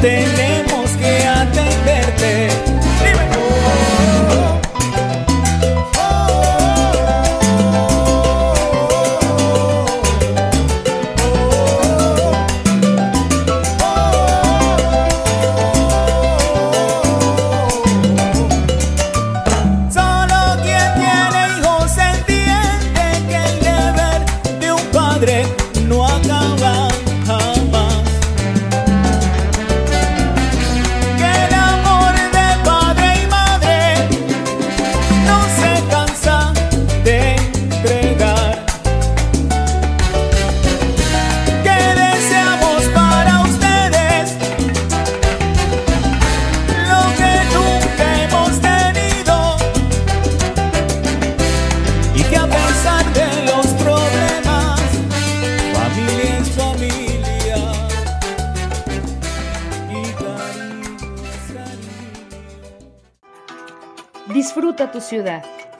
Familia y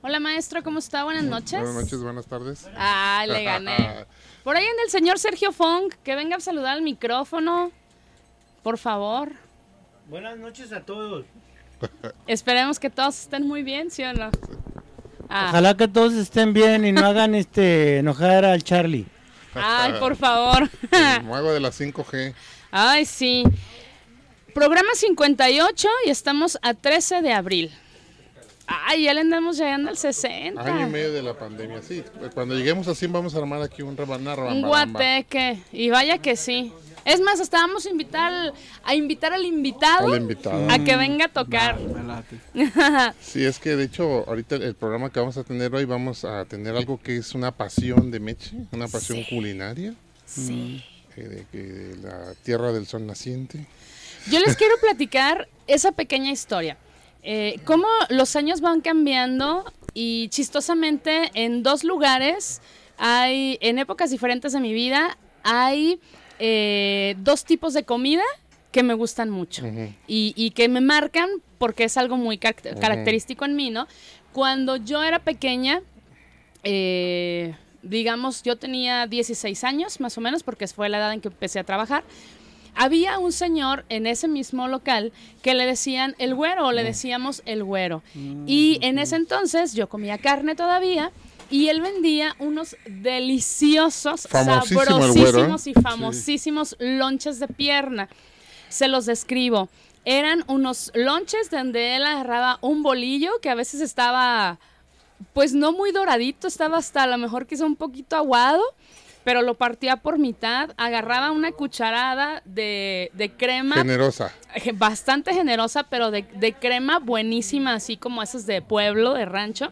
Hola maestro, ¿cómo está? Buenas noches. Buenas noches, buenas tardes. Ah, le gané. Por ahí anda el señor Sergio Fong, que venga a saludar al micrófono. Por favor. Buenas noches a todos. Esperemos que todos estén muy bien, ¿sí o no? Ah, Ojalá que todos estén bien y no hagan este enojar al Charlie. Ay, por favor. El mago de la 5G. Ay, sí. Programa 58 y estamos a 13 de abril. Ay, ya le andamos llegando al 60. Año y medio de la pandemia, sí. Cuando lleguemos así vamos a armar aquí un rebanar Un guateque. Y vaya que sí. Es más, hasta vamos a invitar al, a invitar al invitado a que venga a tocar. Sí, es que de hecho ahorita el programa que vamos a tener hoy vamos a tener algo que es una pasión de Meche, una pasión culinaria. Sí. eh, de, que de la tierra del sol naciente. Yo les quiero platicar esa pequeña historia. Eh, cómo los años van cambiando y chistosamente en dos lugares hay, en épocas diferentes de mi vida, hay eh, dos tipos de comida que me gustan mucho y, y que me marcan porque es algo muy característico en mí, ¿no? Cuando yo era pequeña, eh, digamos, yo tenía 16 años más o menos, porque fue la edad en que empecé a trabajar. Había un señor en ese mismo local que le decían el güero o le decíamos el güero. Y en ese entonces yo comía carne todavía y él vendía unos deliciosos, Famosísimo sabrosísimos güero, y famosísimos lonches de pierna. Se los describo. Eran unos lonches donde él agarraba un bolillo que a veces estaba, pues no muy doradito, estaba hasta a lo mejor quizá un poquito aguado, pero lo partía por mitad, agarraba una cucharada de, de crema Generosa. bastante generosa, pero de, de crema buenísima, así como esas de pueblo, de rancho.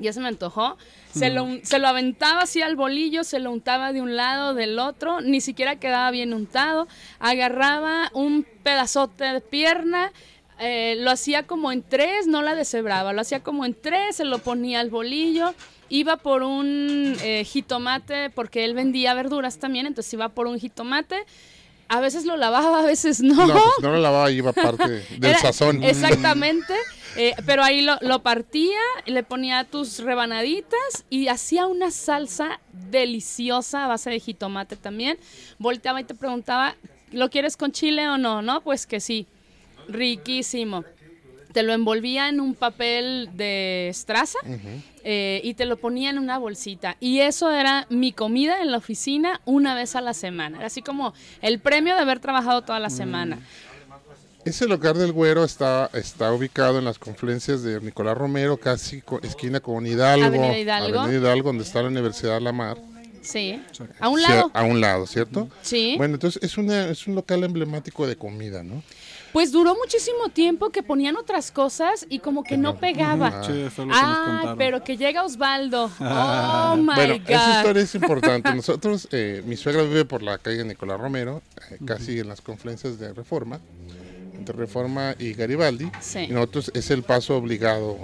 Ya se me antojó. Se lo, un- se lo aventaba así al bolillo, se lo untaba de un lado, del otro, ni siquiera quedaba bien untado. Agarraba un pedazote de pierna, eh, lo hacía como en tres, no la deshebraba, lo hacía como en tres, se lo ponía al bolillo. Iba por un eh, jitomate, porque él vendía verduras también, entonces iba por un jitomate. A veces lo lavaba, a veces no. No, pues no lo lavaba, iba parte del Era- sazón. Exactamente. eh, pero ahí lo, lo partía, le ponía tus rebanaditas y hacía una salsa deliciosa a base de jitomate también. Volteaba y te preguntaba, ¿lo quieres con chile o no? No, pues que sí. Riquísimo. Te lo envolvía en un papel de estraza eh, y te lo ponía en una bolsita. Y eso era mi comida en la oficina una vez a la semana. Era así como el premio de haber trabajado toda la semana. Ese lugar del güero está, está ubicado en las confluencias de Nicolás Romero, casi co- esquina con Hidalgo. Avenida Hidalgo. Avenida Hidalgo, donde está la Universidad de la Mar. Sí. A un Sí, lado. A un lado, ¿cierto? Sí. Bueno, entonces es, una, es un local emblemático de comida, ¿no? Pues duró muchísimo tiempo que ponían otras cosas y como que no pegaba. Sí, eso es lo que nos Ah, contaron. pero que llega Osvaldo. Oh my bueno, God. esa historia es importante. Nosotros, eh, mi suegra vive por la calle Nicolás Romero, eh, casi en las confluencias de Reforma, entre Reforma y Garibaldi. Sí. Y nosotros es el paso obligado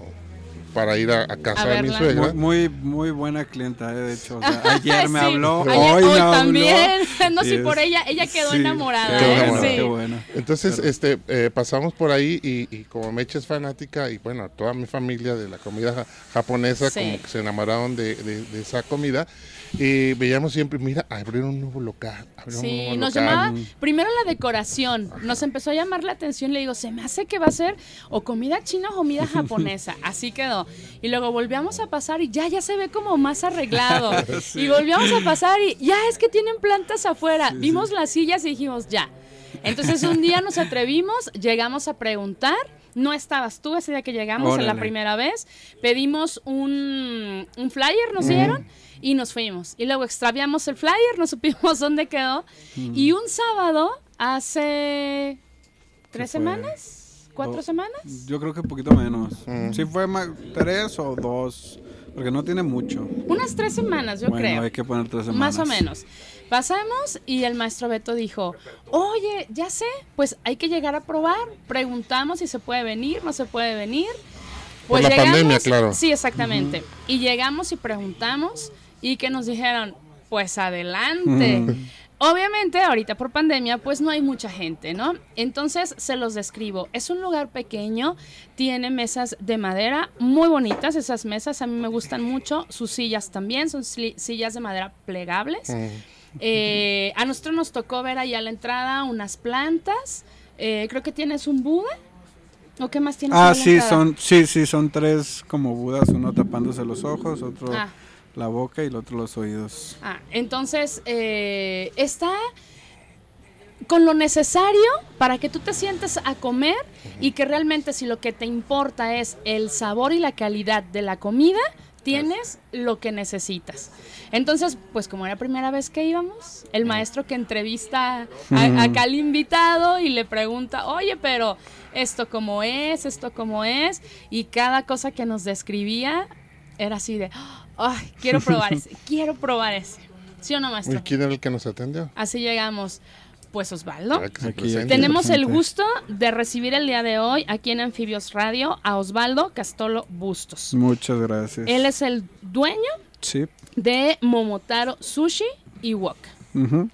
para ir a, a casa A de mi suegra. Muy, muy, muy buena clienta, eh, de hecho. o sea, ayer me Sí. habló, Ayer- hoy hoy me habló. también. No, y sí, por ella, ella quedó sí, enamorada. ¿eh? Sí. Qué bueno. Entonces, Pero- este, eh, pasamos por ahí y, y como Meche es fanática y bueno, toda mi familia de la comida ja- japonesa Sí. como que se enamoraron de, de- de esa comida y veíamos siempre, mira, abrieron un nuevo local. abrieron un Sí, nuevo nos local. llamaba primero la decoración, nos empezó a llamar la atención, le digo, se me hace que va a ser o comida china o comida japonesa, así quedó. Y luego volvíamos a pasar y ya, ya se ve como más arreglado. Y volvíamos a pasar y ya es que tienen plantas afuera. Vimos las sillas y dijimos, ya. Entonces un día nos atrevimos, llegamos a preguntar. No estabas tú ese día que llegamos, en la primera vez. Pedimos un, un flyer, nos dieron y nos fuimos. Y luego extraviamos el flyer, no supimos dónde quedó. Y un sábado, hace tres semanas, cuatro Do- semanas, Yo creo que un poquito menos. Sí fue más, tres o dos, porque no tiene mucho. unas tres semanas, yo bueno, creo. hay que poner tres semanas. Más o menos. Pasamos y el maestro Beto dijo, oye, ya sé, pues hay que llegar a probar. Preguntamos si se puede venir, no se puede venir. Por Pues la pandemia, claro. Sí, exactamente. Y llegamos y preguntamos y que nos dijeron, pues adelante. Obviamente, ahorita por pandemia, pues no hay mucha gente, ¿no? Entonces se los describo. Es un lugar pequeño, tiene mesas de madera muy bonitas. Esas mesas a mí me gustan mucho. Sus sillas también son sillas de madera plegables. Eh, a nosotros nos tocó ver ahí a la entrada unas plantas. Eh, creo que tienes un Buda. ¿O qué más tienes? Ah, sí, son, sí, sí, son tres como budas, uno tapándose los ojos, otro Ah. la boca y el otro los oídos. Ah, entonces eh, está con lo necesario para que tú te sientes a comer y que realmente si lo que te importa es el sabor y la calidad de la comida, tienes lo que necesitas. Entonces, pues como era la primera vez que íbamos, el maestro que entrevista a, acá al invitado y le pregunta, oye, pero esto cómo es, esto cómo es, y cada cosa que nos describía era así de, ay, quiero probar ese, quiero probar ese. ¿Sí o no, ¿Y maestro? quién era el que nos atendió? Así llegamos. Pues Osvaldo. Tenemos el gusto de recibir el día de hoy aquí en Anfibios Radio a Osvaldo Castolo Bustos. Muchas gracias. Él es el dueño Sí. de Momotaro Sushi y Wok.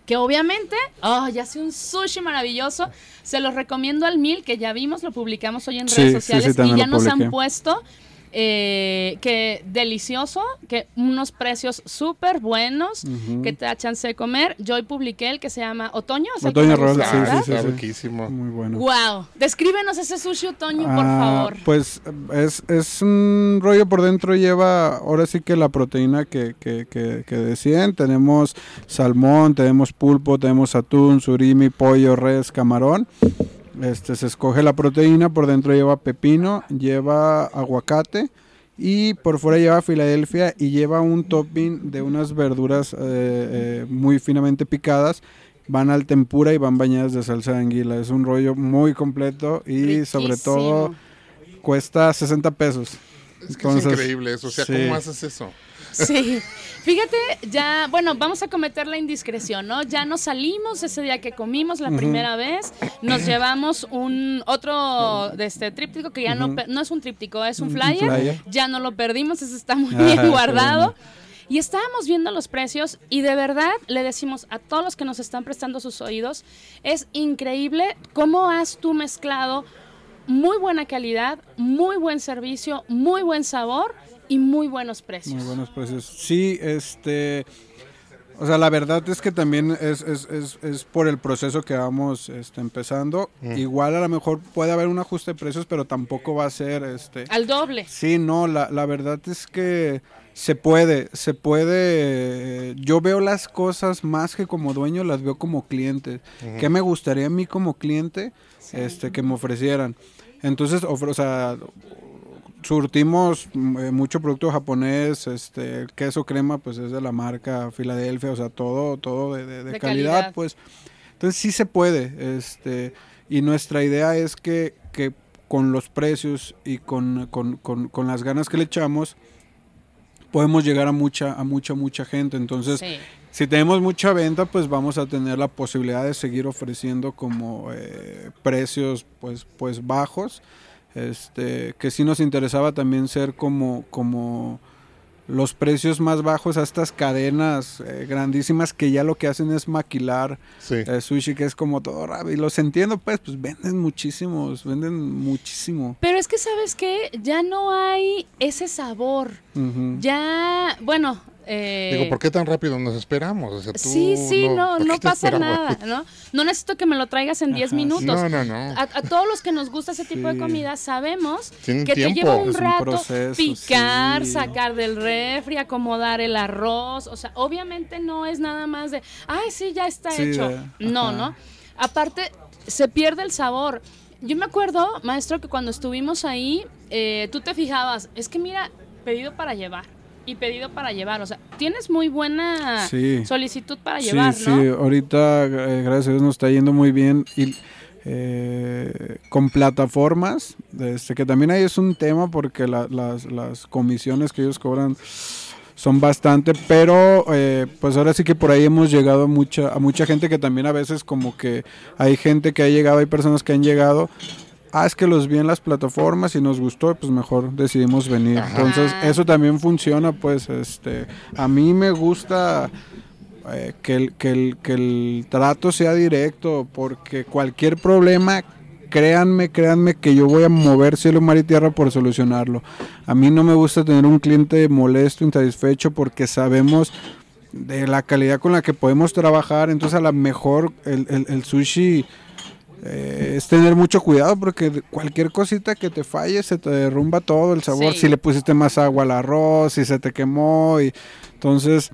Que obviamente, oh, ya hace un sushi maravilloso. Se los recomiendo al mil, que ya vimos, lo publicamos hoy en Sí, redes sí, sí, sociales y ya nos han puesto eh, que delicioso, que unos precios súper buenos, que te da chance de comer. Yo hoy publiqué el que se llama Otoño. ¿es el que Otoño Roll, sí, sí, sí, riquísimo. Muy bueno. Wow. Descríbenos ese sushi otoño, por Ah, favor. Pues es, es un rollo por dentro, lleva ahora sí que la proteína que, que, que, que decían. Tenemos salmón, tenemos pulpo, tenemos atún, surimi, pollo, res, camarón. Este, se escoge la proteína, por dentro lleva pepino, lleva aguacate y por fuera lleva Filadelfia y lleva un topping de unas verduras eh, eh, muy finamente picadas. Van al tempura y van bañadas de salsa de anguila. Es un rollo muy completo y sobre todo cuesta 60 pesos. Es que es Entonces, increíble eso. O sea, sí. ¿cómo haces eso? Sí. Fíjate, ya, bueno, vamos a cometer la indiscreción, ¿no? Ya nos salimos ese día que comimos la primera vez, nos llevamos un otro de este tríptico que ya no, es un tríptico, es un flyer, flyer. ya no lo perdimos, ese está muy Ah, bien guardado. Y estábamos viendo los precios y de verdad le decimos a todos los que nos están prestando sus oídos, es increíble cómo has tú mezclado muy buena calidad, muy buen servicio, muy buen sabor y muy buenos precios. Muy buenos precios. Sí, este. O sea, la verdad es que también es, es, es, es por el proceso que vamos este, empezando. Igual a lo mejor puede haber un ajuste de precios, pero tampoco va a ser este. Al doble. Sí, no, la, la verdad es que se puede, se puede. Yo veo las cosas más que como dueño, las veo como cliente. ¿Qué me gustaría a mí como cliente este, que me ofrecieran? Entonces, ofre- o sea, surtimos mm, eh, mucho producto japonés, este, el queso crema, pues es de la marca Filadelfia, o sea, todo, todo de, de- de De calidad, calidad. pues. Entonces sí se puede, este, y nuestra idea es que, que con los precios y con, con- con- con las ganas que le echamos, podemos llegar a mucha, a mucha, mucha gente. Entonces, Sí. si tenemos mucha venta, pues vamos a tener la posibilidad de seguir ofreciendo como eh, precios pues, pues bajos. Este, que sí nos interesaba también ser como, como los precios más bajos a estas cadenas eh, grandísimas que ya lo que hacen es maquilar Sí. eh, sushi, que es como todo rápido. Y los entiendo, pues, pues venden muchísimos, venden muchísimo. Pero es que, ¿sabes qué? Ya no hay ese sabor. Ya, bueno. Eh, Digo, ¿por qué tan rápido nos esperamos? O sea, tú sí, sí, no, ¿por no, pasa nada, ¿no? No necesito que me lo traigas en 10 Ajá, sí. minutos. No, no, no. A, a todos los que nos gusta ese tipo de comida sabemos Tienen que te lleva un Es un rato proceso, picar, sí. sacar del refri, acomodar el arroz. O sea, obviamente no es nada más de, ay, sí, ya está Sí, hecho. de- no, ajá. ¿no? Aparte, se pierde el sabor. Yo me acuerdo, maestro, que cuando estuvimos ahí, eh, tú te fijabas, es que mira, pedido para llevar y pedido para llevar. O sea, tienes muy buena Sí. solicitud para Sí, llevar, sí, ¿no? ahorita eh, gracias a Dios nos está yendo muy bien y eh, con plataformas, este, que también ahí es un tema porque la- las, las comisiones que ellos cobran son bastante, pero eh, pues ahora sí que por ahí hemos llegado a mucha, a mucha gente que también a veces como que hay gente que ha llegado, hay personas que han llegado, ah, es que los vi en las plataformas y nos gustó, pues mejor decidimos venir. Ajá. Entonces eso también funciona, pues este, a mí me gusta eh, que, el, que, el, que el trato sea directo, porque cualquier problema, créanme, créanme que yo voy a mover cielo, mar y tierra por solucionarlo. A mí no me gusta tener un cliente molesto, insatisfecho, porque sabemos de la calidad con la que podemos trabajar, entonces a lo mejor el, el- el sushi... eh, es tener mucho cuidado porque cualquier cosita que te falle se te derrumba todo el sabor. Sí. Si le pusiste más agua al arroz, si se te quemó y entonces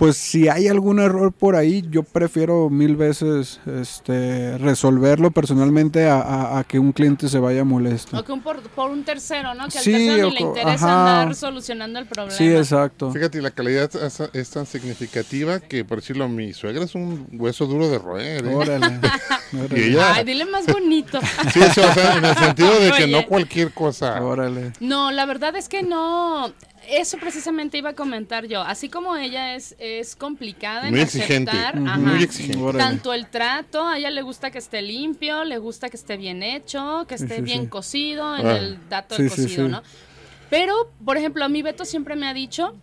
pues si hay algún error por ahí, yo prefiero mil veces este, resolverlo personalmente a, a- a que un cliente se vaya molesto. O que un por, por un tercero, ¿no? Que al Sí, tercero ni le interesa ajá. andar solucionando el problema. Sí, exacto. Fíjate, la calidad es, es tan significativa que, por decirlo, mi suegra es un hueso duro de roer. ¿eh? Órale. Y órale. ella, Ay, dile más bonito. sí, sí, o sea, en el sentido de que Oye. no cualquier cosa. Órale. No, la verdad es que no. Eso precisamente iba a comentar yo. Así como ella es, es complicada en Muy exigente, aceptar, ujú, ajá, muy exigente. Órale. tanto el trato, a ella le gusta que esté limpio, le gusta que esté bien hecho, que esté sí, bien sí. cocido en Ah. el dato del cocido, sí. ¿no? Pero, por ejemplo, a mí Beto siempre me ha dicho,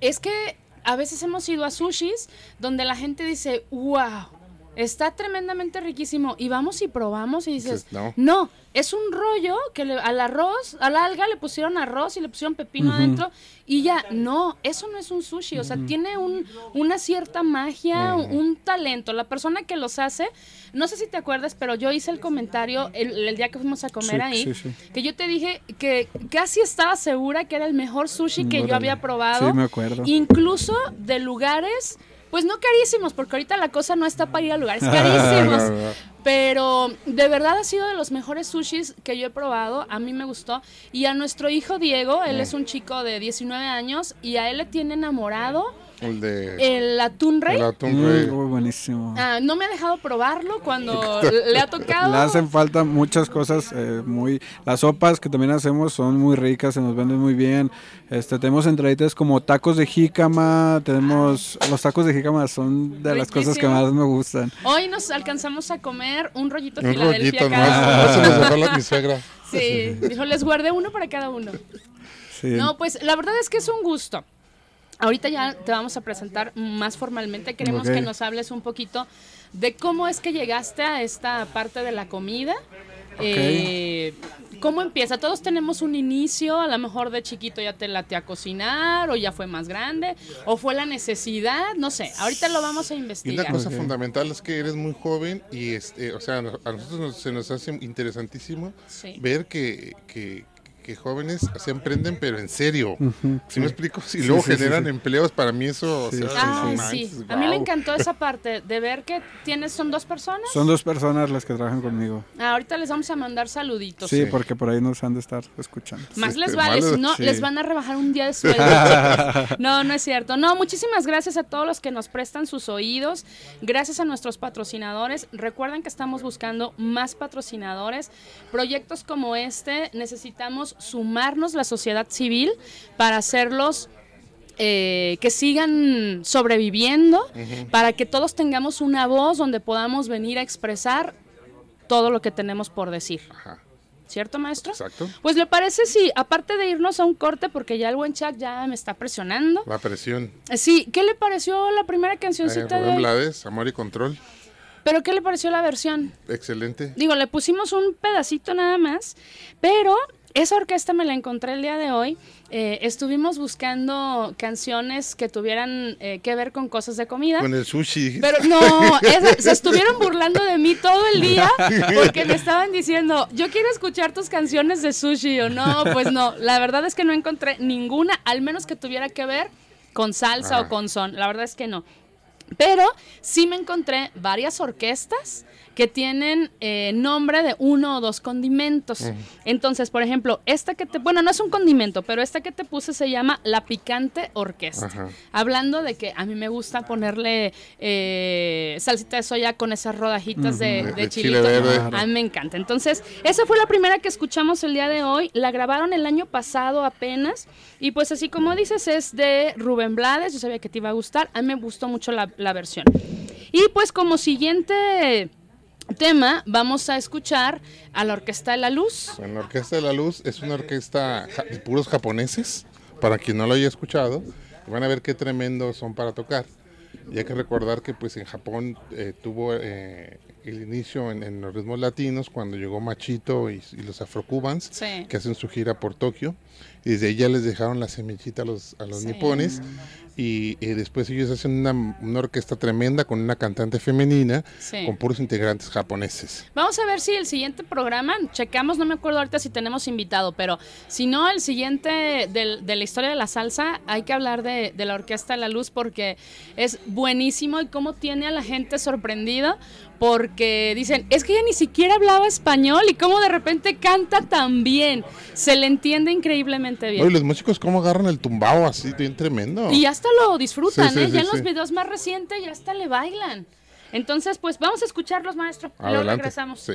es que a veces hemos ido a sushis donde la gente dice, wow, Está tremendamente riquísimo. Y vamos y probamos y dices, no. no, es un rollo que le- al arroz, a la alga le pusieron arroz y le pusieron pepino adentro y ya, no, eso no es un sushi, o sea, tiene un, una cierta magia, un, un talento. La persona que los hace, no sé si te acuerdas, pero yo hice el comentario el, el día que fuimos a comer Sí, ahí, sí, sí. que yo te dije que casi estaba segura que era el mejor sushi que yo había probado. Sí, me acuerdo. Incluso de lugares, pues no carísimos, porque ahorita la cosa no está para ir a lugares carísimos. Pero de verdad ha sido de los mejores sushis que yo he probado. A mí me gustó. Y a nuestro hijo Diego, él es un chico de 19 años y a él le tiene enamorado El de el atún rey. el atún rey. Mm, buenísimo. Ah, no me ha dejado probarlo cuando le ha tocado. Le hacen falta muchas cosas eh, muy las sopas que también hacemos son muy ricas se nos venden muy bien este tenemos entraditas como tacos de jícama tenemos los tacos de jícama son de las cosas que más me gustan Hoy nos alcanzamos a comer un rollito Un Filadelfia rollito, ¿no? cada nos dejó la mi suegra. Sí, dijo, les guardé uno para cada uno. sí No, pues la verdad es que es un gusto. Ahorita ya te vamos a presentar más formalmente. Queremos que nos hables un poquito de cómo es que llegaste a esta parte de la comida. Eh, ¿Cómo empieza? Todos tenemos un inicio, a lo mejor de chiquito ya te late a cocinar o ya fue más grande o fue la necesidad, no sé, ahorita lo vamos a Y una investigar. cosa fundamental es que eres muy joven y, este, o sea, a nosotros nos- se nos hace interesantísimo Sí. ver que, que, que jóvenes se emprenden, pero en serio. Ujú, ¿Sí me explico? Si Sí, luego sí, generan sí. empleos, para mí eso... o Sí, sea, manches, sí. A mí me encantó esa parte de ver que tienes, son dos personas. son dos personas las que trabajan conmigo Ah, ahorita les vamos a mandar saluditos. sí, Sí. porque por ahí nos han de estar escuchando Más Sí, les vale, si no, sí. les van a rebajar un día de sueldo. no, no es cierto. No, muchísimas gracias a todos los que nos prestan sus oídos. Gracias a nuestros patrocinadores. Recuerden que estamos buscando más patrocinadores. Proyectos como este necesitamos sumarnos la sociedad civil para hacerlos eh, que sigan sobreviviendo, para que todos tengamos una voz donde podamos venir a expresar todo lo que tenemos por decir. Ajá, ¿Cierto, maestro? exacto. Pues le parece si, aparte de irnos a un corte, porque ya el buen Chuck ya me está presionando. La presión. Eh, Sí, ¿qué le pareció la primera Eh, cancioncita de Rubén hoy? Blades, Amor y Control. Pero ¿qué le pareció la versión? Excelente. Digo, le pusimos un pedacito nada más, pero esa orquesta me la encontré el día de hoy. Eh, estuvimos buscando canciones que tuvieran eh, que ver con cosas de comida. Con el sushi. Pero no, se estuvieron burlando de mí todo el día porque me estaban diciendo, yo quiero escuchar tus canciones de sushi o no, pues no, la verdad es que no encontré ninguna, al menos que tuviera que ver con salsa Ah. o con son, la verdad es que no. Pero sí me encontré varias orquestas que tienen eh, nombre de uno o dos condimentos. Entonces, por ejemplo, esta que te, bueno, no es un condimento, pero esta que te puse se llama La Picante Orquesta. Ajá. Hablando de que a mí me gusta ponerle eh, salsita de soya con esas rodajitas de, De- de de chilito. chile verde. A mí me encanta. Entonces, esa fue la primera que escuchamos el día de hoy. La grabaron el año pasado apenas. Y pues así como dices, es de Rubén Blades. Yo sabía que te iba a gustar. A mí me gustó mucho la, la versión. Y pues como siguiente tema, vamos a escuchar a la Orquesta de la Luz. Bueno, la Orquesta de la Luz es una orquesta de puros japoneses, para quien no lo haya escuchado, van a ver qué tremendos son para tocar. Y hay que recordar que pues en Japón eh, tuvo eh, el inicio en, en los ritmos latinos cuando llegó Machito y, y los afrocubans, Sí. que hacen su gira por Tokio. Y desde ahí ya les dejaron la semillita a los, a los Sí. nipones. Y eh, después ellos hacen una, una orquesta tremenda con una cantante femenina, Sí. con puros integrantes japoneses. Vamos a ver si el siguiente programa, checamos, no me acuerdo ahorita si tenemos invitado, pero si no, el siguiente del- de la historia de la salsa, hay que hablar de, de la Orquesta de la Luz porque es buenísimo y cómo tiene a la gente sorprendida porque dicen, es que ella ni siquiera hablaba español y cómo de repente canta tan bien, se le entiende increíblemente Oye, bien. los músicos cómo agarran el tumbao así, bien tremendo. Y hasta lo disfrutan, Sí, sí, ¿eh? sí, ya en los videos más recientes ya hasta le bailan. Entonces, pues vamos a escucharlos, maestro. y Luego Adelante. regresamos. Sí.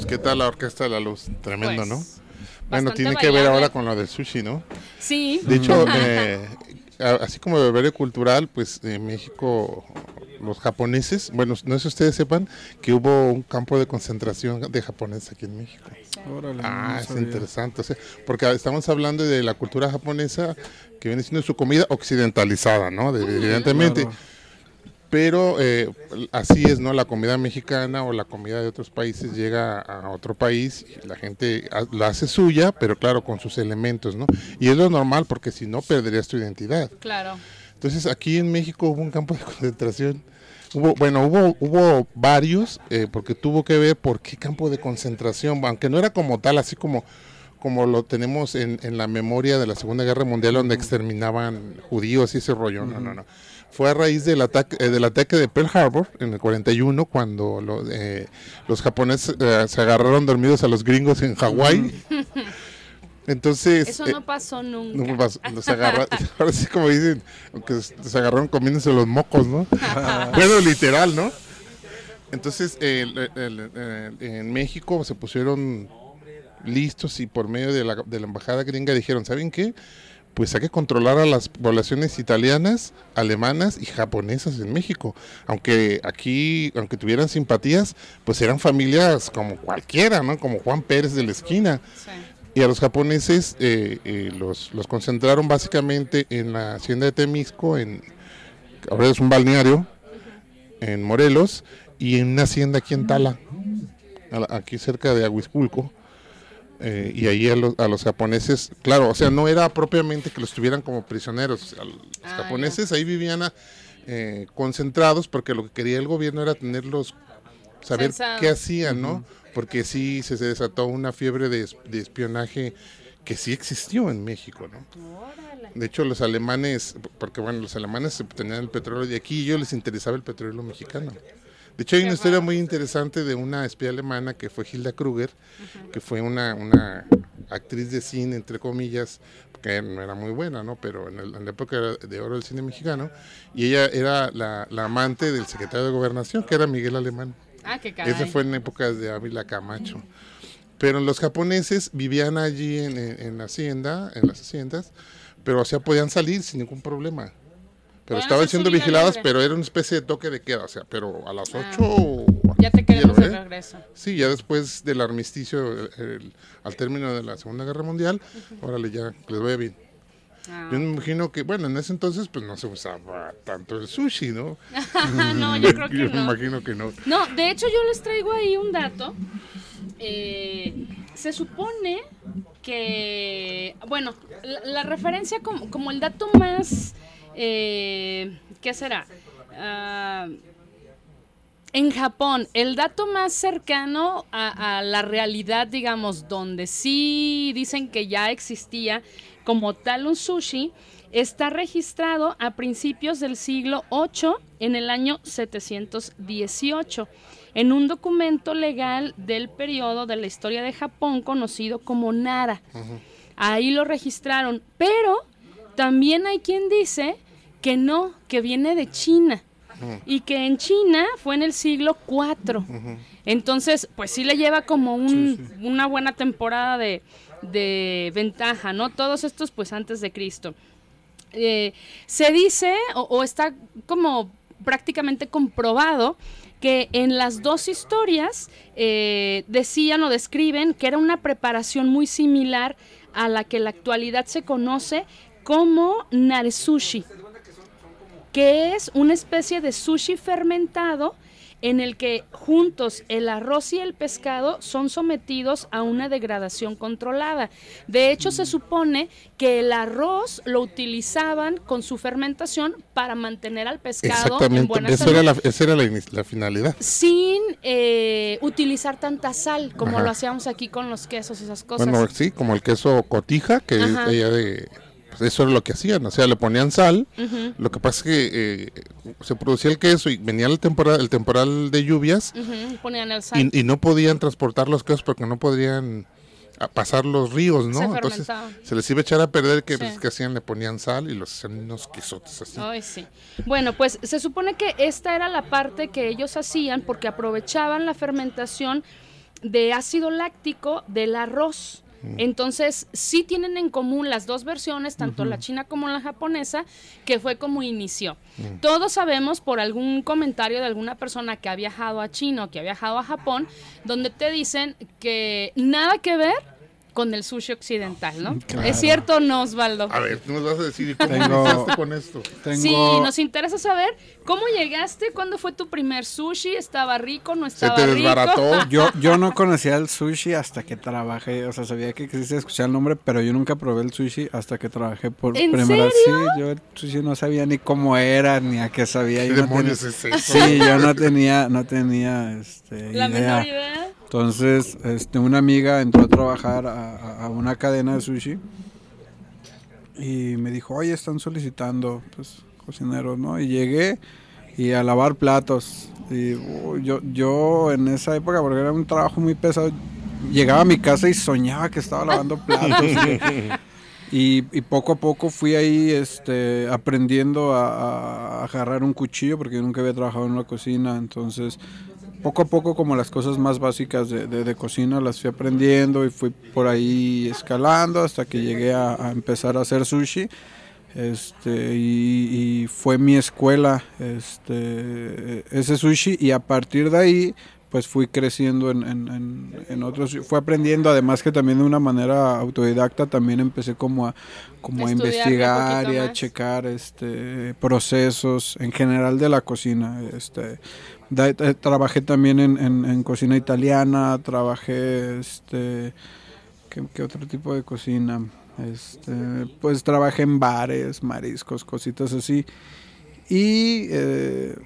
Pues, ¿Qué tal la Orquesta de la Luz? Tremendo, Pues, ¿no? Bueno, bastante tiene que ver ahora con lo del sushi, ¿no? Sí. De hecho, eh, así como beberio cultural, pues en México los japoneses, bueno, no sé si ustedes sepan que hubo un campo de concentración de japoneses aquí en México. Órale, Ah, no es sabía. interesante, o sea, porque estamos hablando de la cultura japonesa que viene siendo su comida occidentalizada, ¿no? De- evidentemente. Claro. Pero eh, así es, ¿no? La comida mexicana o la comida de otros países llega a otro país y la gente la hace suya, pero claro, con sus elementos, ¿no? Y es lo normal porque si no perderías tu identidad. Claro. Entonces aquí en México hubo un campo de concentración. Hubo, bueno, hubo, hubo varios, eh, porque tuvo que ver por qué campo de concentración, aunque no era como tal, así como, como lo tenemos en, en la memoria de la Segunda Guerra Mundial, donde exterminaban judíos y ese rollo. No, no, no. Fue a raíz del ataque, eh, del ataque de Pearl Harbor en el 41, cuando lo- eh, los japoneses eh, se agarraron dormidos a los gringos en Hawái. Entonces, Eso eh, no pasó nunca. no, los agarra, ahora sí como dicen, aunque se agarraron comiéndose los mocos, ¿no? bueno, literal, ¿no? Entonces, el- el- el- el- en México se pusieron listos y por medio de la, de la embajada gringa dijeron, ¿saben qué? Pues hay que controlar a las poblaciones italianas, alemanas y japonesas en México. Aunque aquí, aunque tuvieran simpatías, pues eran familias como cualquiera, ¿no? Como Juan Pérez de la esquina. Sí. Y a los japoneses eh, eh, los, los concentraron básicamente en la hacienda de Temisco, en, ahora es un balneario, en Morelos, y en una hacienda aquí en Tala, aquí cerca de Aguispulco. Eh, y ahí a los, a los japoneses, claro, o sea, no era propiamente que los tuvieran como prisioneros. los Ah, japoneses ahí vivían ah, eh, concentrados porque lo que quería el gobierno era tenerlos, saber qué hacían, ¿no? Porque sí se, se desató una fiebre de, de espionaje que sí existió en México, ¿no? De hecho, los alemanes, porque bueno, los alemanes tenían el petróleo de aquí y a ellos les interesaba el petróleo mexicano. De hecho, hay una historia muy interesante de una espía alemana que fue Hilda Kruger, que fue una, una actriz de cine, entre comillas, que no era muy buena, ¿no? Pero en, el- en la época de oro del cine mexicano, y ella era la, la amante del secretario de Gobernación, que era Miguel Alemán. Ah, qué caray. Ese fue en épocas de Ávila Camacho. Pero los japoneses vivían allí en, en, en la hacienda, en las haciendas, pero o sea, podían salir sin ningún problema. Pero estaban siendo vigiladas, libre. pero era una especie de toque de queda, o sea, pero a las 8 Ah. Ya te queremos de ¿eh? regreso. Sí, ya después del armisticio, el- el- al término de la Segunda Guerra Mundial, órale, ya, les vaya bien. Ah. Yo me imagino que, bueno, en ese entonces, pues no se usaba tanto el sushi, ¿no? no, yo creo que me no. imagino que no. No, de hecho yo les traigo ahí un dato. Eh, se supone que, bueno, la, la referencia como, como el dato más, eh, ¿qué será? Ah, en Japón, el dato más cercano a, a la realidad, digamos, donde sí dicen que ya existía como tal un sushi, está registrado a principios del siglo VIII, en el año 718, en un documento legal del periodo de la historia de Japón conocido como Nara. Ahí lo registraron, pero también hay quien dice que no, que viene de China y que en China fue en el siglo IV. Entonces, pues sí le lleva como un- una buena temporada de, de ventaja, ¿no? Todos estos pues antes de Cristo. Eh, se dice o, o está como prácticamente comprobado que en las dos historias eh, decían o describen que era una preparación muy similar a la que en la actualidad se conoce como naresushi que es una especie de sushi fermentado en el que juntos el arroz y el pescado son sometidos a una degradación controlada. De hecho, se supone que el arroz lo utilizaban con su fermentación para mantener al pescado en Exactamente, buena esa salud. era, la, esa era la, ini- la finalidad. Sin eh, utilizar tanta sal como Ajá. lo hacíamos aquí con los quesos y esas cosas. Bueno, sí, como el queso cotija, que Ajá. ella de, pues eso era lo que hacían, o sea, le ponían sal. Lo que pasa es que eh, se producía el queso y venía el temporal, el temporal de lluvias ponían el sal. y, y no podían transportar los quesos porque no podrían a pasar los ríos, ¿no? Se Entonces se les iba a echar a perder que, Sí. pues, que hacían, le ponían sal y los hacían unos quesotes así. Ay, sí. Bueno, pues se supone que esta era la parte que ellos hacían porque aprovechaban la fermentación de ácido láctico del arroz. Entonces, sí tienen en común las dos versiones, tanto la china como la japonesa, que fue como inició. Todos sabemos por algún comentario de alguna persona que ha viajado a China o que ha viajado a Japón, donde te dicen que nada que ver con el sushi occidental, ¿no? ¿Es cierto o no, Osvaldo? A ver, ¿tú nos vas a decir ¿y cómo Tengo- iniciaste con esto? Tengo, Sí, nos interesa saber cómo llegaste, cuándo fue tu primer sushi, estaba rico, no Se estaba te rico. desbarató. Yo, yo no conocía el sushi hasta que trabajé, o sea, sabía que existía escuchar el nombre, pero yo nunca probé el sushi hasta que trabajé por ¿En primera vez. Sí, yo el sushi no sabía ni cómo era, ni a qué sabía. ¿Qué Yo no demonios tenía- es eso? Sí, yo no tenía, no tenía este, La idea. menor idea. Entonces, este, una amiga entró a trabajar a, una cadena de sushi y me dijo, oye, están solicitando pues, cocineros, ¿no? Y llegué y a lavar platos. Y yo, yo en esa época, porque era un trabajo muy pesado, llegaba a mi casa y soñaba que estaba lavando platos. y, y poco a poco fui ahí este, aprendiendo a, a agarrar un cuchillo, porque yo nunca había trabajado en una cocina, entonces poco a poco como las cosas más básicas de, de- de cocina las fui aprendiendo y fui por ahí escalando hasta que llegué a, a empezar a hacer sushi. Este, y, y fue mi escuela este, ese sushi y a partir de ahí pues fui creciendo en, en, en, en otros, fui aprendiendo, además que también de una manera autodidacta también empecé como a, como a investigar y a más. checar este, procesos en general de la cocina. Este, da- eh, trabajé también en, en- cocina italiana, trabajé, este, ¿qué, qué otro tipo de cocina? Este, pues trabajé en bares, mariscos, cositas así. Y, eh,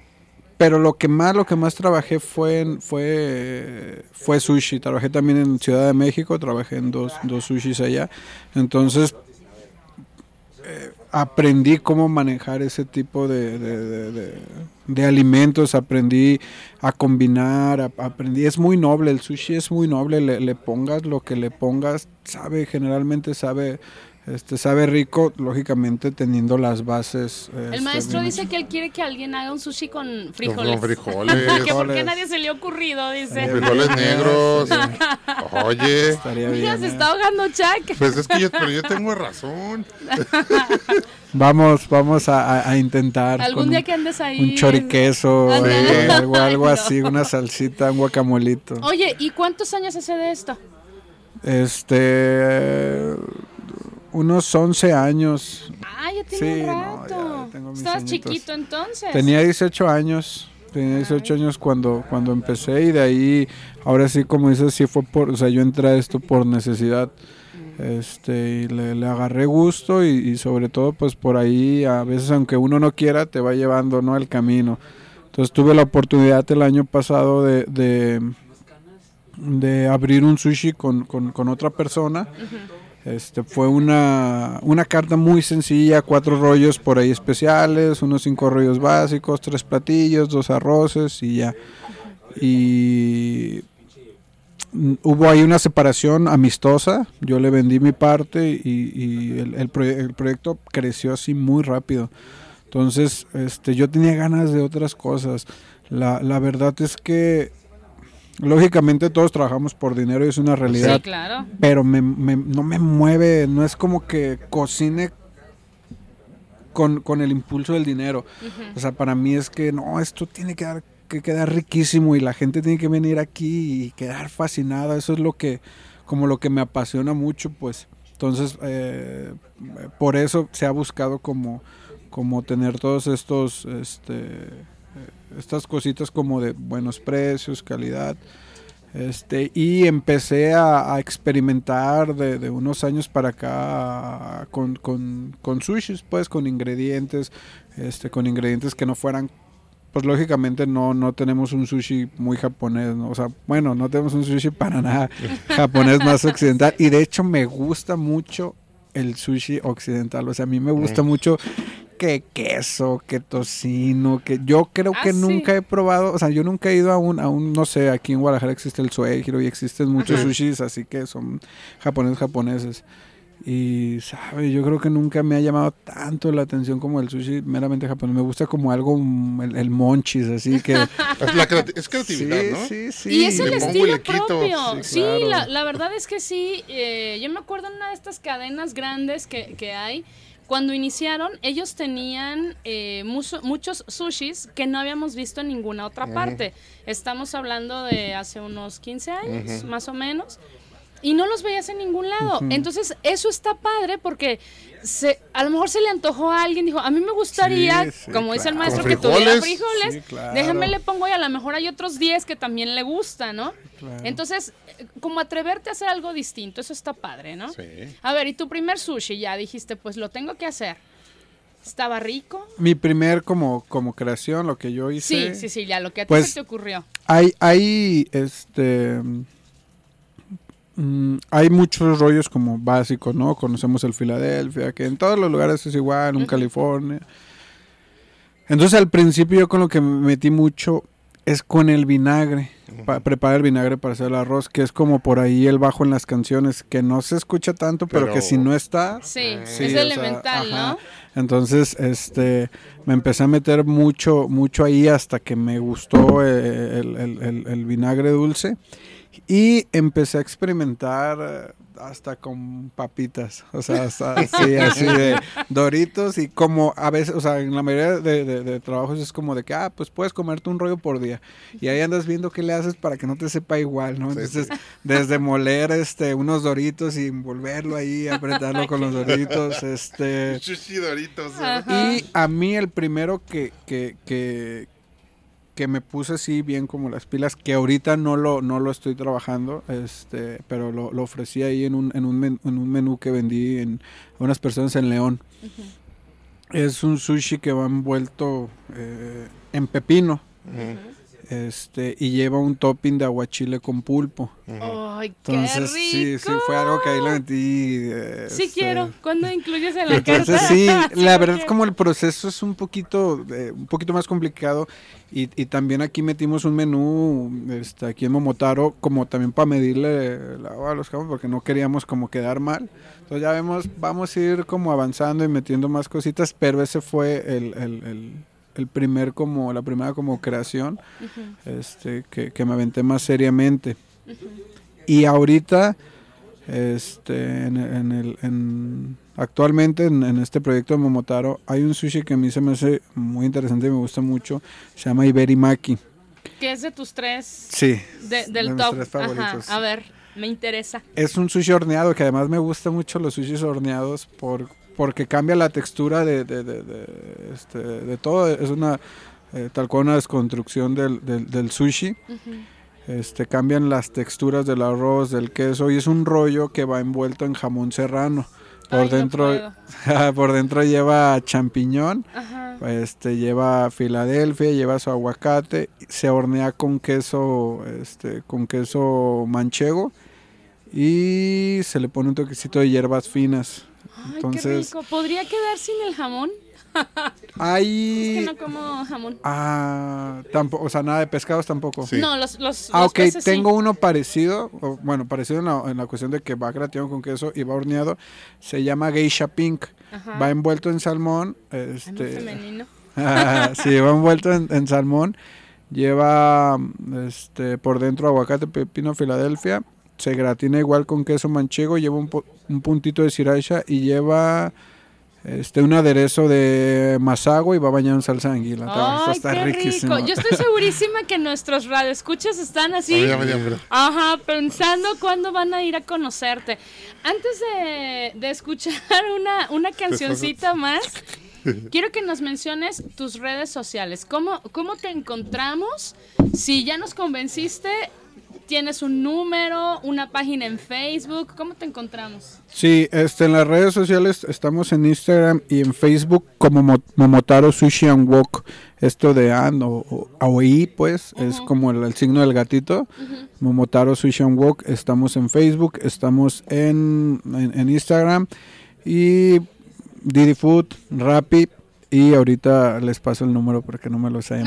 pero lo que más, lo que más trabajé fue, en- fue, fue sushi. Trabajé también en Ciudad de México, trabajé en dos, dos sushis allá. Entonces, eh, aprendí cómo manejar ese tipo de, de, alimentos, aprendí a combinar, aprendí, es muy noble, el sushi es muy noble, le, le pongas lo que le pongas, sabe, generalmente sabe, este, sabe rico, lógicamente teniendo las bases. El este, maestro dice que él quiere que alguien haga un sushi con Con frijoles. frijoles. que porque a Frijoles. nadie se le ha ocurrido, dice. Con frijoles negros. Oye, Estaría Mira, bien, se ¿eh? está ahogando Chuck. pues es que yo, pero yo tengo razón. Vamos, vamos a, intentar. Algún con día un- que andes ahí. Un choriqueso, Ándale. algo, algo, algo Ay, así, una salsita, un guacamolito. Oye, ¿y cuántos años hace de esto? Este. Unos 11 años. Ah, ya tiene Sí, no, rato. ya tengo mis Estabas añitos. chiquito entonces. Tenía 18 años. Tenía 18 años cuando, cuando empecé y de ahí, ahora sí, como dices, sí fue por, o sea, yo entré a esto por necesidad. Este, y le, le agarré gusto y, y sobre todo, pues por ahí, a veces, aunque uno no quiera, te va llevando, ¿no? El camino. Entonces tuve la oportunidad el año pasado de, de, de abrir un sushi con, con, con otra persona. Este fue una, una carta muy sencilla, cuatro rollos por ahí especiales, unos cinco rollos básicos, tres platillos, dos arroces y ya. Y hubo ahí una separación amistosa, yo le vendí mi parte y, el, el el proyecto creció así muy rápido. Entonces, este, yo tenía ganas de otras cosas. La, la verdad es que, lógicamente, todos trabajamos por dinero y es una realidad Sí, claro. pero me, me- no me mueve, no es como que cocine con, con el impulso del dinero. O sea, para mí es que no, esto tiene que, dar, que quedar riquísimo y la gente tiene que venir aquí y quedar fascinada. Eso es lo que, como lo que me apasiona mucho, pues. Entonces, eh, por eso se ha buscado como, como tener todos estos, este, estas cositas como de buenos precios, calidad. Este, y empecé a, a experimentar de, de unos años para acá con, con, con sushis, pues con ingredientes, este, con ingredientes que no fueran, pues lógicamente no, no tenemos un sushi muy japonés, ¿no? o sea, bueno, no tenemos un sushi para nada japonés más occidental. Y de hecho me gusta mucho el sushi occidental, o sea, a mí me gusta mucho que queso, que tocino, que yo creo Ah, que sí. nunca he probado, o sea, yo nunca he ido a un, a un no sé, aquí en Guadalajara existe el Suegiro y existen muchos Ajá. sushis, así que son japoneses japoneses. Y, sabe, yo creo que nunca me ha llamado tanto la atención como el sushi meramente japonés. Me gusta como algo, mm, el, el monchis, así que... Es, la creati- es creatividad, sí, ¿no? sí, sí. Y es el estilo propio. Sí, Sí, claro. la, la verdad es que sí. eh, yo me acuerdo en una de estas cadenas grandes que, que hay. Cuando iniciaron, ellos tenían eh, muso- muchos sushis que no habíamos visto en ninguna otra parte. Estamos hablando de hace unos 15 años, más o menos. Y no los veías en ningún lado. Entonces, eso está padre porque se, a lo mejor se le antojó a alguien, dijo, a mí me gustaría, Sí, sí, como dice el maestro, que tuviera frijoles. frijoles. Sí, claro. Déjame le pongo y a lo mejor hay otros 10 que también le gusta, ¿no? Claro. Entonces, como atreverte a hacer algo distinto, eso está padre, ¿no? Sí. A ver, y tu primer sushi, ya dijiste, pues lo tengo que hacer. ¿Estaba rico? Mi primer como, como creación, lo que yo hice... Sí, sí, sí, ya lo que a ti Pues- se te ocurrió. Hay, hay, este, mm, hay muchos rollos como básicos, ¿no? Conocemos el Filadelfia, que en todos los lugares es igual, un Ujú. California. Entonces al principio yo con lo que me metí mucho es con el vinagre, pa- preparar el vinagre para hacer el arroz, que es como por ahí el bajo en las canciones, que no se escucha tanto, pero, Pero- que si no está, Sí, Sí, es sea, elemental. ¿no? Entonces, este, me empecé a meter mucho, mucho ahí hasta que me gustó eh, el, el- el- el vinagre dulce y empecé a experimentar eh, hasta con papitas, o sea, hasta así, así de doritos y como a veces, o sea, en la mayoría de, de- de trabajos es como de que, ah, pues puedes comerte un rollo por día y ahí andas viendo qué le haces para que no te sepa igual, ¿no? Sí, Entonces, desde moler este unos doritos y envolverlo ahí, apretarlo con los doritos, este... Sushi Doritos. Ajá. Y a mí el primero que, que, que, que me puse así bien como las pilas, que ahorita no lo, no lo estoy trabajando, este, pero lo, lo ofrecí ahí en un, en, un men- en un menú que vendí en a unas personas en León. Es un sushi que va envuelto eh, en pepino. Este, y lleva un topping de aguachile con pulpo. ¡Ay, qué Entonces, rico! sí, sí, fue algo que ahí le metí. eh, Sí este, quiero. ¿Cuándo incluyes en la entonces carta? sí, la verdad como el proceso es un poquito, eh, un poquito más complicado y, y también aquí metimos un menú, este, aquí en Momotaro, como también para medirle el agua a los campos porque no queríamos como quedar mal. Entonces ya vemos, vamos a ir como avanzando y metiendo más cositas, pero ese fue el, el, el- el primer como, la primera como creación, este, que, que me aventé más seriamente. Y ahorita, este, en, en el, en- actualmente en, en este proyecto de Momotaro, hay un sushi que a mí se me hace muy interesante y me gusta mucho, se llama Iberimaki. ¿Qué es de tus tres? Sí, de- del de mis top. tres Ajá, favoritos. a ver, me interesa. es un sushi horneado, que además me gusta mucho los sushis horneados por, porque cambia la textura de, de, de- de, este, de todo. Es una, eh, tal cual una desconstrucción del, del, del sushi. Este, cambian las texturas del arroz, del queso y es un rollo que va envuelto en jamón serrano. Por Ay, dentro, por dentro lleva champiñón, Ajá. este lleva Filadelfia, lleva su aguacate, se hornea con queso, este, con queso manchego y se le pone un toquecito de hierbas finas. Ay, qué Entonces, rico. ¿Podría quedar sin el jamón? hay, Es que no como jamón. ah, tampoco, o sea, nada de pescados tampoco. Sí. No, los, los, Ah, los ok, peces sí. tengo uno parecido, o, bueno, parecido en la, en la cuestión de que va gratinado con queso y va horneado. Se llama Geisha Pink. Ajá. Va envuelto en salmón. Ay, muy Este, femenino. sí, va envuelto en, en salmón. Lleva este, por dentro aguacate, pepino, Filadelfia. Se gratina igual con queso manchego. Lleva un, po- un puntito de sriracha y lleva este, un aderezo de masago y va bañado en salsa de anguila. Está- Ay, está qué riquísimo. rico. Yo estoy segurísima que nuestros radioescuchas están A así. Ajá, pensando cuándo van a ir a conocerte. Antes de, de escuchar una, una cancioncita más, quiero que nos menciones tus redes sociales. ¿Cómo, ¿Cómo te encontramos? Si ya nos convenciste, ¿tienes un número, una página en Facebook? ¿Cómo te encontramos? Sí, este, en las redes sociales estamos en Instagram y en Facebook como Mo- Momotaro Sushi and Wok. Esto de and o, o aoi, pues, es como el, el signo del gatito. Momotaro Sushi and Wok. Estamos en Facebook, estamos en, en, en Instagram y Didi Food, Rappi. Y ahorita les paso el número porque no me lo sé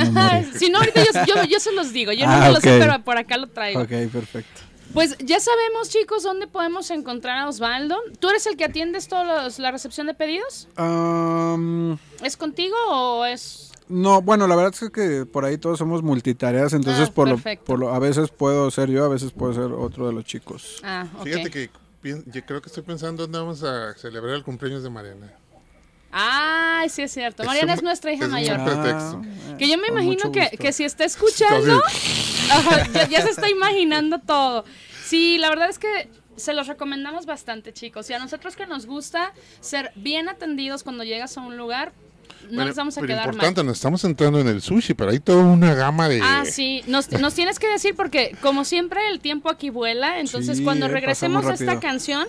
si no, ahorita yo, yo- yo se los digo. Yo no Ah, me lo sé, pero por acá lo traigo. ok, perfecto. Pues ya sabemos, chicos, dónde podemos encontrar a Osvaldo. ¿Tú eres el que atiendes toda la recepción de pedidos? Am, ¿Es contigo o es...? No, bueno, la verdad es que por ahí todos somos multitareas, entonces Ah, por, lo, por lo- a veces puedo ser yo, a veces puedo ser otro de los chicos. Ah, ok. Fíjate que yo creo que estoy pensando dónde vamos a celebrar el cumpleaños de Mariana. Ay, sí es cierto. Es Mariana un- es nuestra hija es mayor. pretexto. eh, Que yo me con imagino que, que si está escuchando, ajá, ya, ya se está imaginando todo. Sí, la verdad es que se los recomendamos bastante, chicos. Y a nosotros que nos gusta ser bien atendidos cuando llegas a un lugar, no Bueno, les vamos a pero quedar importante, mal. nos estamos entrando en el sushi, pero hay toda una gama de... Ah, sí, nos, nos tienes que decir porque como siempre el tiempo aquí vuela, entonces Sí, cuando eh, regresemos a esta canción,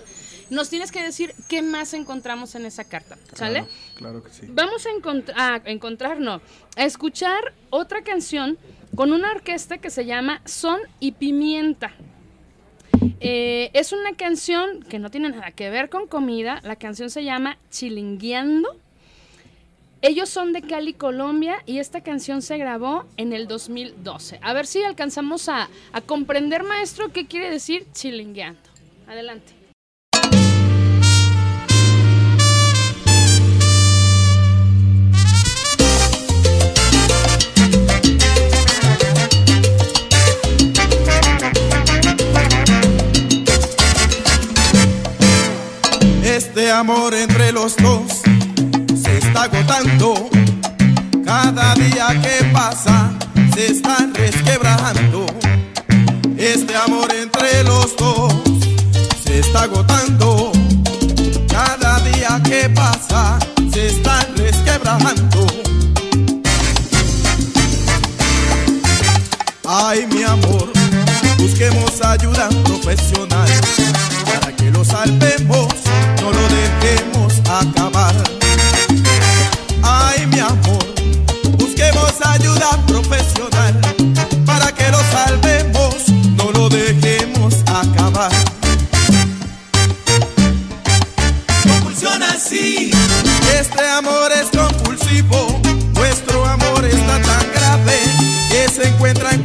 nos tienes que decir qué más encontramos en esa carta, ¿sale? Claro, claro que sí. Vamos a, encont- a encontrar, no, a escuchar otra canción con una orquesta que se llama Son y Pimienta. Eh, es una canción que no tiene nada que ver con comida. La canción se llama Chilingueando. Ellos son de Cali, Colombia, y esta canción se grabó en el 2012. A ver si alcanzamos a, a comprender, maestro, qué quiere decir chilingueando. Adelante. Este amor entre los dos se está agotando. Cada día que pasa se está resquebrajando. Este amor entre los dos se está agotando. Cada día que pasa se está resquebrajando. Ay, mi amor, busquemos ayuda profesional para que lo salvemos, acabar. Ay, mi amor, busquemos ayuda profesional para que lo salvemos, no lo dejemos acabar. Funciona así, este amor es compulsivo, nuestro amor está tan grave que se encuentra en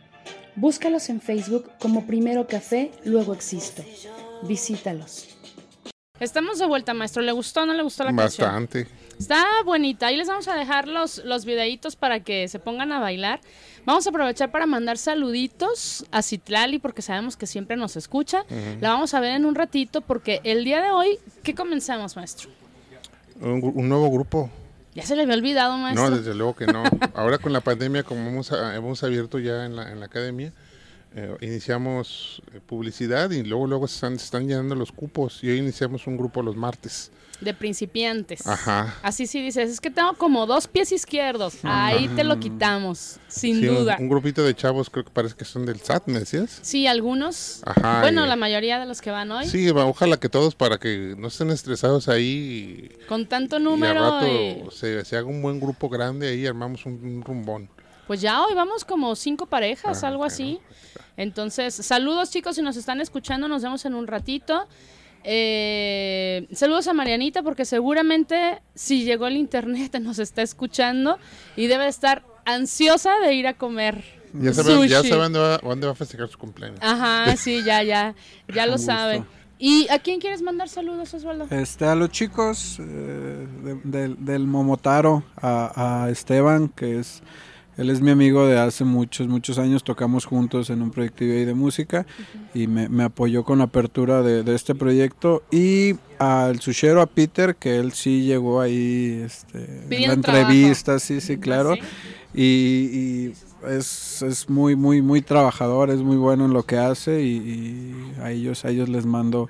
Búscalos en Facebook como Primero Café, luego Existo. Visítalos. Estamos de vuelta, maestro. ¿Le gustó o no le gustó la canción? Bastante. Está bonita. Ahí les vamos a dejar los, los videitos para que se pongan a bailar. Vamos a aprovechar para mandar saluditos a Citlali porque sabemos que siempre nos escucha. La vamos a ver en un ratito porque el día de hoy, ¿qué comenzamos, maestro? Un, gru- un nuevo grupo. Ya se le había olvidado, maestro. No, desde luego que no. Ahora con la pandemia, como hemos, hemos abierto ya en la, en la academia, eh, iniciamos eh, publicidad y luego luego se están, se están llenando los cupos y hoy iniciamos un grupo los martes. De principiantes. Ajá. Así sí dices, es que tengo como dos pies izquierdos. Ahí te lo quitamos, sin Sí, duda. Un, grupito de chavos, creo que parece que son del SAT, ¿me decías? Sí, algunos. Ajá, bueno, y- la mayoría de los que van hoy. Sí, ojalá que todos para que no estén estresados ahí Con tanto y, y al número. rato y- se, se haga un buen grupo grande ahí armamos un, un rumbón. Pues ya hoy vamos como cinco parejas, Ah, algo así. Entonces, saludos chicos, si nos están escuchando, nos vemos en un ratito. Eh, saludos a Marianita porque seguramente si llegó el internet nos está escuchando y debe estar ansiosa de ir a comer. Ya saben, ya saben dónde va, dónde va a festejar su cumpleaños. Ajá, sí, ya, ya, ya lo saben. ¿Y a quién quieres mandar saludos, Osvaldo? Este, a los chicos eh, de- del- del Momotaro, a, a Esteban, que es, él es mi amigo de hace muchos, muchos años, tocamos juntos en un proyecto ahí de música y me, me apoyó con la apertura de, de este proyecto. Y al sushero, a Peter, que él sí llegó ahí este, en la trabajo. entrevista, sí, sí, claro. ¿Sí? Y, y es, es muy, muy, muy trabajador, es muy bueno en lo que hace y, y a ellos, a ellos les mando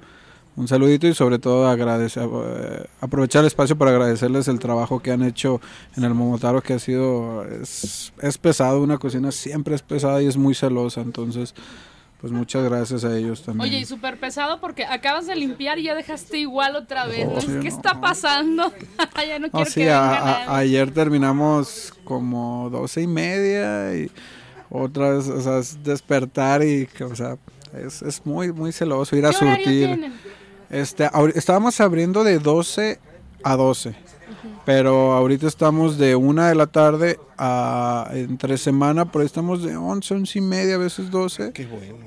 un saludito y sobre todo agradecer, eh, aprovechar el espacio para agradecerles el trabajo que han hecho en el Momotaro que ha sido, es, es pesado, una cocina siempre es pesada y es muy celosa, entonces pues muchas gracias a ellos también. Oye, y súper pesado porque acabas de limpiar y ya dejaste igual otra vez. Oh, sí, ¿Qué no. está pasando? ya no quiero sí, que a- venga a- nadie. ayer terminamos como doce y media y otra vez, o sea, es despertar y, o sea, es, es muy, muy celoso ir a ¿Qué horario surtir. tienen? Este, estábamos abriendo de 12 a 12, pero ahorita estamos de una de la tarde a entre semana, pero estamos de 11, 11 y media, a veces 12. Qué bueno.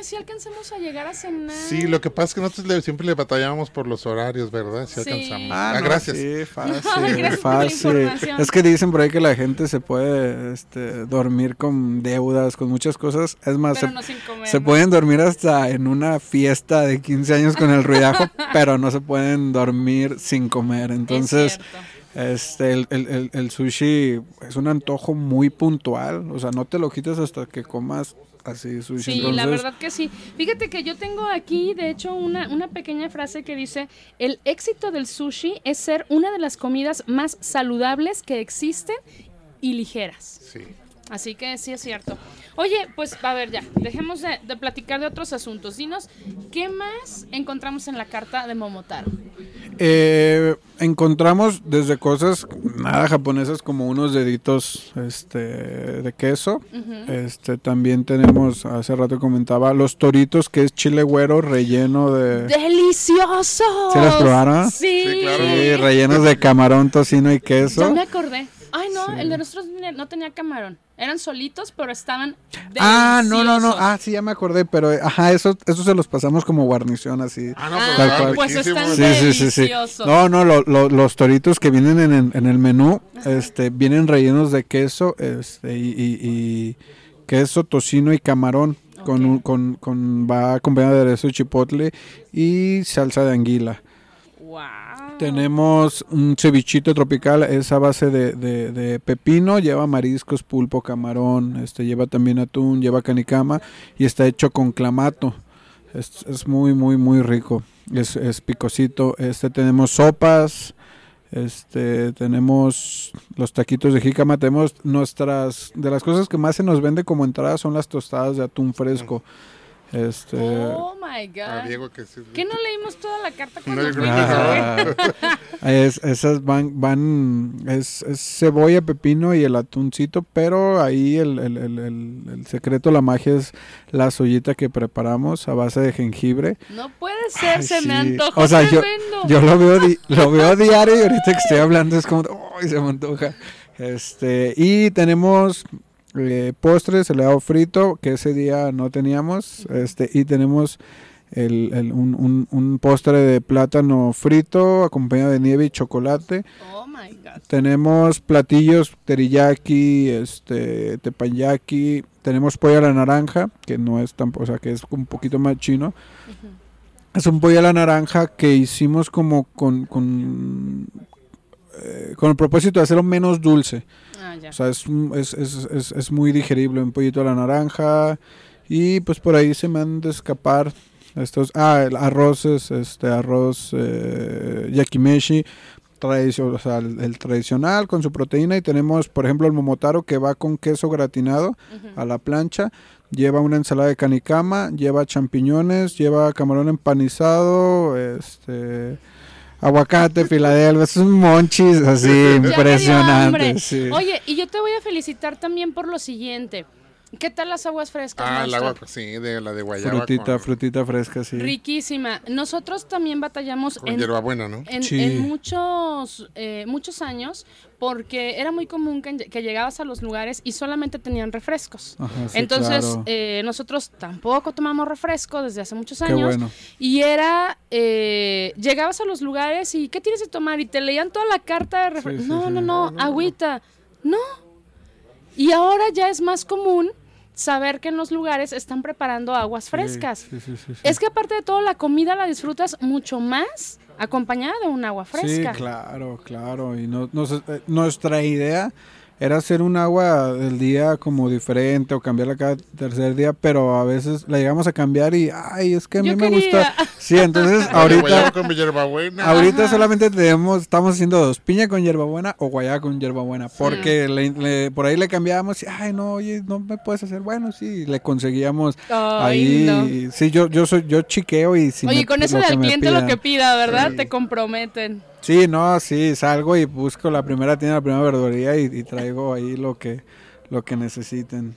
Ay, si alcanzamos a llegar a cenar. Sí, lo que pasa es que nosotros le- siempre le batallábamos por los horarios, ¿verdad? Si Sí. alcanzamos. Ah, Ah, no, gracias. Sí, fácil, Gracias fácil. Es que dicen por ahí que la gente se puede este, dormir con deudas, con muchas cosas. Es más, Pero se, no sin comer. se ¿no? pueden dormir hasta en una fiesta de 15 años con el ruidajo, pero no se pueden dormir sin comer. Es Entonces, este, el, el- el- el sushi es un antojo muy puntual. O sea, no te lo quitas hasta que comas así sushi. Sí, la verdad que sí. Fíjate que yo tengo aquí, de hecho, una, una pequeña frase que dice, el éxito del sushi es ser una de las comidas más saludables que existen y ligeras. Sí. Así que sí es cierto. Oye, pues a ver ya, dejemos de, de platicar de otros asuntos. Dinos, ¿qué más encontramos en la carta de Momotaro? Eh, encontramos desde cosas nada japonesas como unos deditos este, de queso. Este también tenemos, hace rato comentaba, los toritos que es chile güero relleno de... ¡Deliciosos! ¿Sí las probaron? Sí. Sí, claro. Sí, rellenos de camarón, tocino y Ya queso. me acordé. Ay, no, Sí. el de nosotros no tenía camarón. Eran solitos, pero estaban Ah, no, no, no. deliciosos. Ah, sí, ya me acordé, pero eh, ajá, eso, eso se los pasamos como guarnición así. Ah, no, Ah, pero cual. pues riquísimos. están Sí, sí, sí, sí. deliciosos. No, no, lo- lo- los toritos que vienen en, el- en el menú, este, vienen rellenos de queso, este, y, y- y queso, tocino y camarón. con, un- con, con va acompañado de aderezo de chipotle y salsa de anguila. Tenemos un cevichito tropical, es a base de, de- de pepino, lleva mariscos, pulpo, camarón, este lleva también atún, lleva canicama y está hecho con clamato. Es, es muy, muy, muy rico. Es, es picosito. Este tenemos sopas, este tenemos los taquitos de jícama, tenemos nuestras, de las cosas que más se nos vende como entrada son las tostadas de atún fresco. Este, Oh my A God. Diego que sí. ¿Qué no leímos toda la carta No, cuando güey? Ah, es- esas van, van es, es cebolla, pepino y el atuncito, pero ahí el, el- el- el- el secreto, la magia es la sollita que preparamos a base de jengibre. No puede ser, Ay, se me sí. antoja O sea, yo, yo lo veo di- lo veo diario y ahorita que estoy hablando es como, ¡ay, se me antoja! Este, y tenemos eh, postres, helado frito, que ese día no teníamos, este, y tenemos el, el- un, un- un postre de plátano frito acompañado de nieve y chocolate. Oh my God. Tenemos platillos teriyaki, este, tepanyaki, tenemos pollo a la naranja, que no es tan, o sea, que es un poquito más chino. Es un pollo a la naranja que hicimos como con, con, eh, con el propósito de hacerlo menos dulce. Ah, ya. O sea, es, es, es, es, es muy digerible, un pollito a la naranja. Y pues por ahí se me han de escapar estos, ah, el arroces, este arroz eh, yakimeshi, tradicio- o sea, el, el tradicional con su proteína. Y tenemos, por ejemplo, el momotaro que va con queso gratinado a la plancha. Lleva una ensalada de canicama, lleva champiñones, lleva camarón empanizado, este aguacate, filadelfia, es un monchis así Ya me dio impresionante. hambre. sí. Oye, y yo te voy a felicitar también por lo siguiente. ¿Qué tal las aguas frescas? Ah, el agua, sí, de la de guayaba. Frutita, con, frutita fresca, sí. Riquísima. Nosotros también batallamos con en, hierbabuena, ¿no? en, Sí. en muchos, eh, muchos años porque era muy común que, que llegabas a los lugares y solamente tenían refrescos. Ajá, sí, Entonces, claro. eh, nosotros tampoco tomamos refresco desde hace muchos Qué años. bueno. Y era, eh, llegabas a los lugares y ¿qué tienes de tomar? Y te leían toda la carta de refresco. Sí, sí, no, sí. no, no, agüita. No. Y ahora ya es más común saber que en los lugares están preparando aguas frescas. Sí, sí, sí. Es que aparte de todo, la comida la disfrutas mucho más acompañada de un agua fresca. Sí, claro, claro. Y no, eh, nuestra idea era hacer un agua del día como diferente o cambiarla cada tercer día, pero a veces la llegamos a cambiar y, ay, es que a mí Yo me quería. gusta. Sí, entonces de ahorita... con mi hierbabuena. Ahorita solamente tenemos, estamos haciendo dos, piña con hierbabuena o guayaba con hierbabuena, porque le- le- por ahí le cambiábamos y, ay, no, oye, no me puedes hacer, bueno, sí, le conseguíamos Ay, ahí, no. sí, yo, yo soy, yo chiqueo y si Oye, me- con eso me cliente lo que pida, ¿verdad? Sí. Te comprometen. Sí, no, sí, salgo y busco la primera tienda, la primera verdulería y, y traigo ahí lo que, lo que necesiten.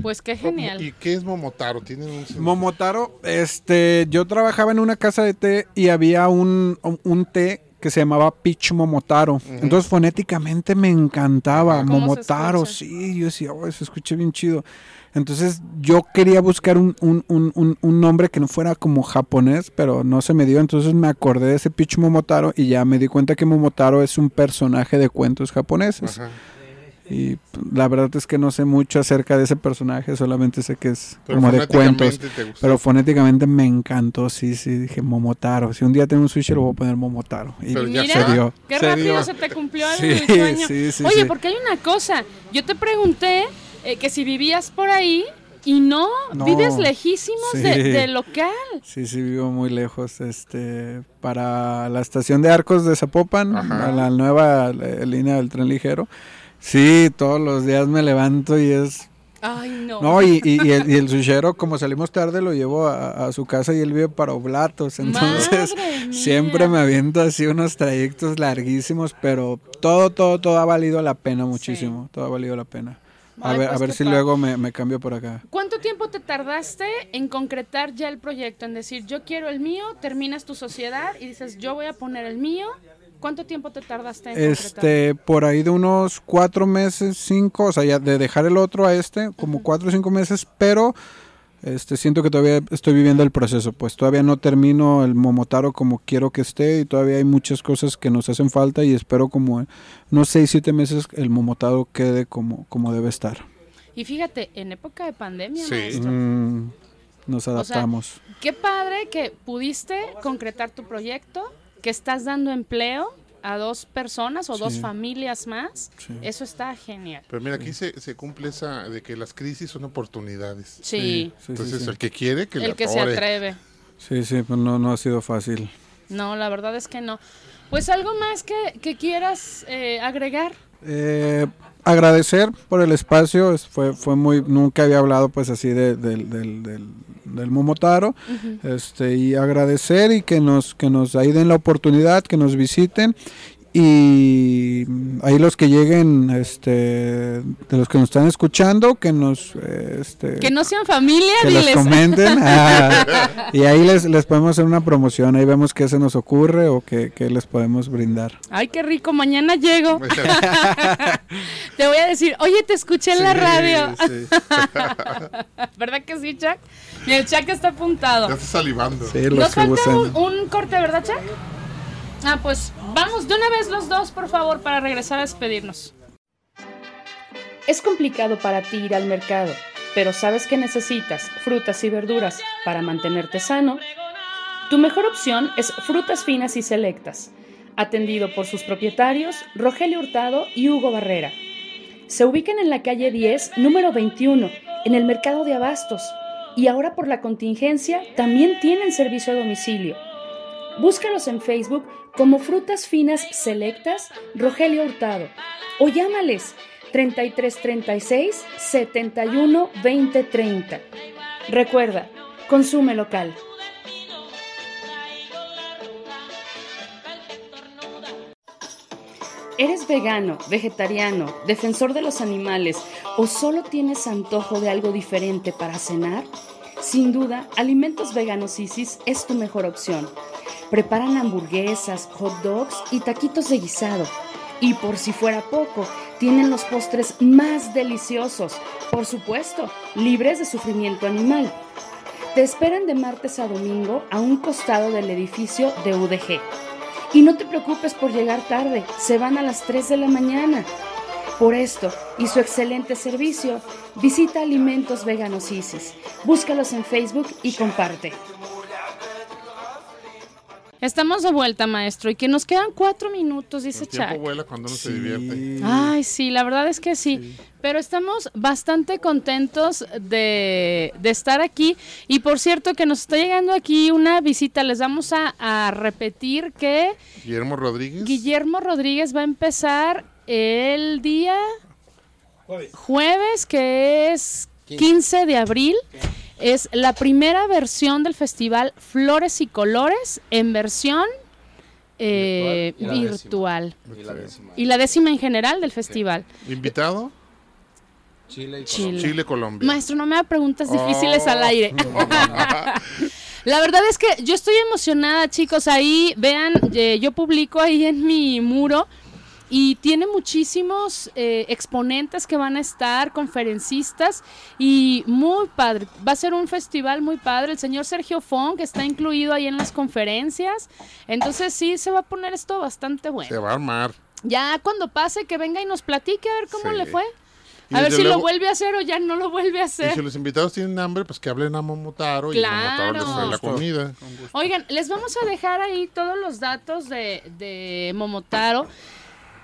Pues qué genial. ¿Y qué es Momotaro? ¿Tienen un Momotaro, este, yo trabajaba en una casa de té y había un, un té que se llamaba Peach Momotaro. Entonces fonéticamente me encantaba, ¿Cómo se Momotaro, sí, yo decía, oh, se escucha bien chido. Entonces yo quería buscar un, un, un, un, un nombre que no fuera como japonés, pero no se me dio. Entonces me acordé de ese Peach Momotaro y ya me di cuenta que Momotaro es un personaje de cuentos japoneses. Ajá. Y la verdad es que no sé mucho acerca de ese personaje, solamente sé que es Pero como de cuentos. Pero fonéticamente me encantó, sí, sí, dije Momotaro. Si un día tengo un sushi, le voy a poner Momotaro. Y Pero ya Mira, se dio. qué se rápido dio. se te cumplió el Sí, sueño. sí, sí, Oye, sí. porque hay una cosa. Yo te pregunté eh, que si vivías por ahí y no, No. vives lejísimos de, Sí. de local. Sí, sí, vivo muy lejos. Este, para la estación de Arcos de Zapopan, Ajá. a la nueva línea del tren ligero. Sí, todos los días me levanto y es Ay, no. No, y, y, y el, y el sushero, como salimos tarde, lo llevo a, a su casa y él vive para Oblatos. Entonces, Madre mía. siempre me aviento así unos trayectos larguísimos, pero todo, todo, todo ha valido la pena muchísimo. Todo ha valido la pena. A ver, pues a ver qué si luego me, me cambio por acá. ¿Cuánto tiempo te tardaste en concretar ya el proyecto? En decir, yo quiero el mío, terminas tu sociedad y dices, yo voy a poner el mío. ¿Cuánto tiempo te tardaste en concretar? Este, por ahí de unos cuatro meses, cinco, o sea, ya de dejar el otro a este, como cuatro o cinco meses, pero este, siento que todavía estoy viviendo el proceso, pues todavía no termino el Momotaro como quiero que esté y todavía hay muchas cosas que nos hacen falta y espero como unos seis, siete meses el Momotaro quede como, como debe estar. Y fíjate, en época de pandemia, Sí. Mm, nos sea, adaptamos. Qué padre que pudiste concretar tu proyecto, que estás dando empleo a dos personas o dos familias más. Sí. Eso está genial. Pero mira, aquí se, se cumple esa de que las crisis son oportunidades. Sí, Sí, sí, Entonces, sí. el que quiere, que le el que se atreve. Sí, sí, pues no, no ha sido fácil. No, la verdad es que no. Pues algo más que, que quieras eh, agregar. Eh, agradecer por el espacio, es- fue, fue muy, nunca había hablado pues así de- del, del, del, del Momotaro, este, y agradecer y que nos, que nos ahí den la oportunidad, que nos visiten y ahí los que lleguen, este, de los que nos están escuchando, que nos, este, Que no sean familia, que les diles. comenten ah, y ahí les, les podemos hacer una promoción, ahí vemos qué se nos ocurre o qué, qué les podemos brindar. Ay, qué rico, mañana llego. te voy a decir, oye, te escuché en la radio. sí. ¿Verdad que sí, Chuck? Y el Chuck está apuntado. Ya está salivando. Sí, los Nos falta un, un corte, ¿verdad, Chuck? Ah, pues vamos de una vez los dos, por favor, para regresar a despedirnos. Es complicado para ti ir al mercado, pero sabes que necesitas frutas y verduras para mantenerte sano. Tu mejor opción es Frutas Finas y Selectas, atendido por sus propietarios Rogelio Hurtado y Hugo Barrera. Se ubican en la calle 10, número 21, en el mercado de abastos, y ahora por la contingencia también tienen servicio a domicilio. Búscalos en Facebook como Frutas Finas Selectas Rogelio Hurtado o llámales 3336 71 20 30. Recuerda, consume local. ¿Eres vegano, vegetariano, defensor de los animales o solo tienes antojo de algo diferente para cenar? Sin duda, Alimentos Veganos Isis es tu mejor opción. Preparan hamburguesas, hot dogs y taquitos de guisado. Y por si fuera poco, tienen los postres más deliciosos, por supuesto, libres de sufrimiento animal. Te esperan de martes a domingo a un costado del edificio de UDG. Y no te preocupes por llegar tarde, se van a las 3 de la mañana. Por esto y su excelente servicio, visita Alimentos Veganos Isis. Búscalos en Facebook y comparte. Estamos de vuelta, maestro, y que nos quedan cuatro minutos, dice El tiempo Chuck. vuela cuando uno se divierte. Ay, sí, la verdad es que sí. Pero estamos bastante contentos de, de estar aquí. Y por cierto, que nos está llegando aquí una visita. Les vamos a, a repetir que Guillermo Rodríguez. Guillermo Rodríguez va a empezar el día jueves, que es 15 de abril. Es la primera versión del festival Flores y Colores en versión eh, Virtual y la virtual. Y la décima. Y la décima en general del festival. Invitado, Chile y Chile. Chile, Colombia. Maestro, no me haga preguntas difíciles Oh. al aire. La verdad es que yo estoy emocionada, chicos. Ahí, vean, eh, yo publico ahí en mi muro y tiene muchísimos eh, exponentes que van a estar, conferencistas y muy padre. Va a ser un festival muy padre. El señor Sergio Fong está incluido ahí en las conferencias. Entonces sí, se va a poner esto bastante bueno. Se va a armar. Ya cuando pase, que venga y nos platique a ver cómo Sí. le fue. Y A ver si lo vuelve a hacer o ya no lo vuelve a Y hacer. si los invitados tienen hambre, pues que hablen a Momotaro y Momotaro les trae la Claro. comida. Oigan, les vamos a dejar ahí todos los datos de, de Momotaro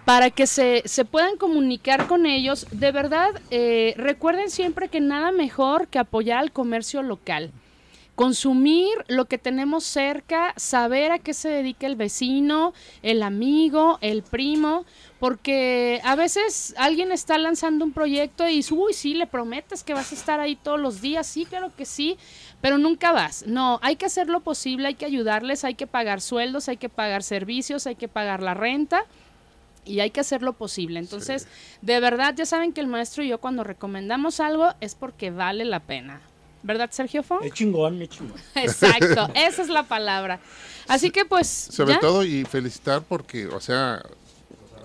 para que se, se puedan comunicar con ellos. De verdad, eh, recuerden siempre que nada mejor que apoyar al comercio local. Consumir lo que tenemos cerca, saber a qué se dedica el vecino, el amigo, el primo, porque a veces alguien está lanzando un proyecto y dice, uy, sí, le prometes que vas a estar ahí todos los días, sí, claro que sí, pero nunca vas. No, hay que hacer lo posible, hay que ayudarles, hay que pagar sueldos, hay que pagar servicios, hay que pagar la renta y hay que hacer lo posible. Entonces, de verdad, ya saben que el maestro y yo cuando recomendamos algo es porque vale la pena. ¿Verdad, Sergio Fong? Es chingón, mi chingón. Exacto, esa es la palabra. Así que pues, Sobre ¿ya? todo y felicitar porque, o sea,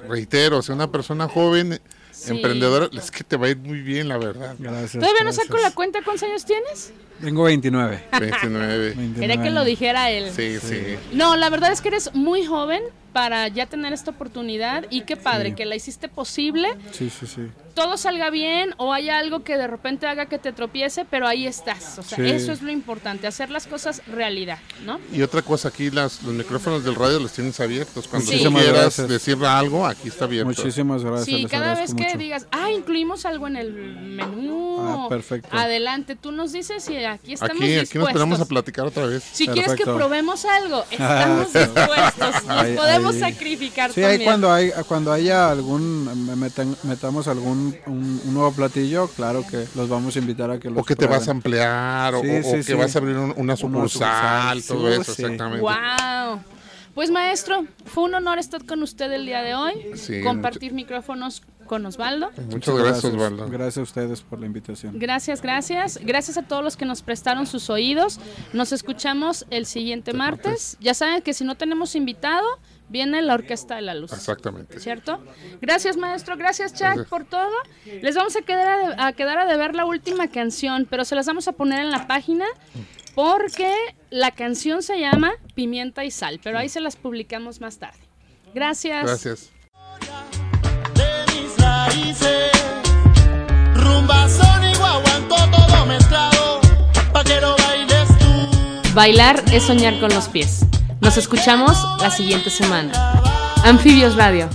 reitero, o sea, una persona joven, Sí. emprendedora, es que te va a ir muy bien, la verdad. Gracias. ¿Todavía no saco la cuenta cuántos años tienes? Tengo 29. 29. 29 Quería que lo dijera él. Sí, sí. No, la verdad es que eres muy joven para ya tener esta oportunidad y qué padre Sí. que la hiciste posible, Sí, sí, sí. todo salga bien o hay algo que de repente haga que te tropiece, pero ahí estás. O sea, Sí. eso es lo importante, hacer las cosas realidad, ¿no? Y otra cosa, aquí las, los micrófonos del radio los tienes abiertos. Cuando tú Muchísimas quieras gracias. decir algo, aquí está abierto. Muchísimas gracias. Sí, cada vez que mucho. digas, ah, incluimos algo en el menú. Ah, perfecto. Adelante, tú nos dices y aquí estamos Aquí, aquí nos dispuestos. esperamos a platicar otra vez. Si quieres que Perfecto. probemos algo, estamos dispuestos. Nos Ahí- podemos ahí- sacrificar Sí, ahí también. cuando, hay, cuando haya algún, me- meten- metamos algún un, un nuevo platillo, claro que los vamos a invitar a que los O que te vas a ampliar, o, Sí, o sí, que sí. vas a abrir un- una sucursal, sucursal, todo sí, eso, sí. exactamente. Wow. Pues maestro, fue un honor estar con usted el día de hoy, Sí, compartir micrófonos con Osvaldo. Muchas gracias, Osvaldo. Gracias a ustedes por la invitación. Gracias, gracias. Gracias a todos los que nos prestaron sus oídos. Nos escuchamos el siguiente martes. Ya saben que si no tenemos invitado, viene la Orquesta de la Luz. Exactamente. ¿Cierto? Gracias, maestro. Gracias, Chuck, Gracias. por todo. Les vamos a quedar a, a quedar a deber la última canción, pero se las vamos a poner en la página porque la canción se llama Pimienta y Sal, pero ahí se las publicamos más tarde. Gracias. Gracias. de mis raíces. Rumba, son y guaguanco, todo mezclado. Pa' que lo bailes tú. Bailar es soñar con los pies. Nos escuchamos la siguiente semana. Anfibios Radio.